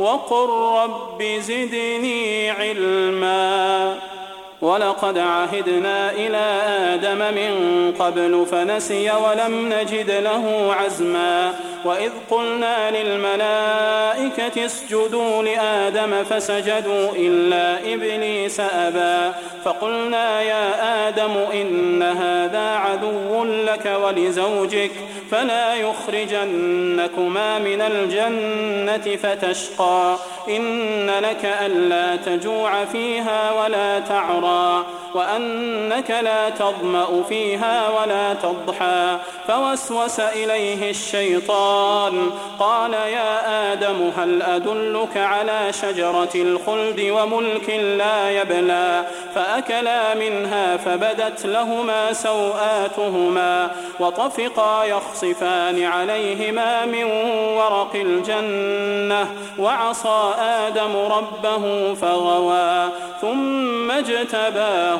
وقل رب زدني علما. ولقد عهدنا إلى آدم من قبل فنسي ولم نجد له عزما وإذ قلنا للملائكة اسجدوا لآدم فسجدوا إلا إبليس أبى فقلنا يا آدم إن هذا عدو لك ولزوجك فلا يخرجنكما من الجنة فتشقى إن لك ألا تجوع فيها ولا تعرى أمرا وأنك لا تظمأ فيها ولا تضحى. فوسوس إليه الشيطان. قال يا آدم هل أدلك على شجرة الخلد وملك لا يبلى؟ فأكلا منها فبدت لهما سوآتهما وطفقا يخصفان عليهما من ورق الجنة وعصى آدم ربه فغوى. ثم اجتباه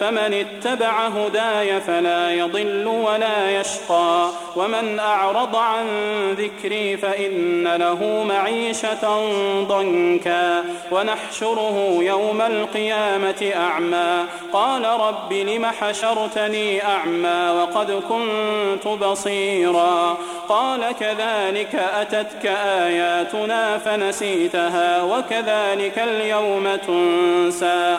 فمن اتبع هداي فلا يضل ولا يشقى. ومن أعرض عن ذكري فإن له معيشة ضنكا. ونحشره يوم القيامة أعمى. قال رب لم حشرتني أعمى وقد كنت بصيرا. قال كذلك أتتك آياتنا فنسيتها وكذلك اليوم تنسى.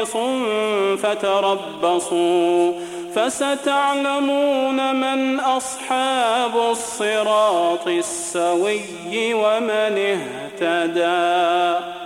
فتربصوا فستعلمون من أصحاب الصراط السوي ومن اهتدى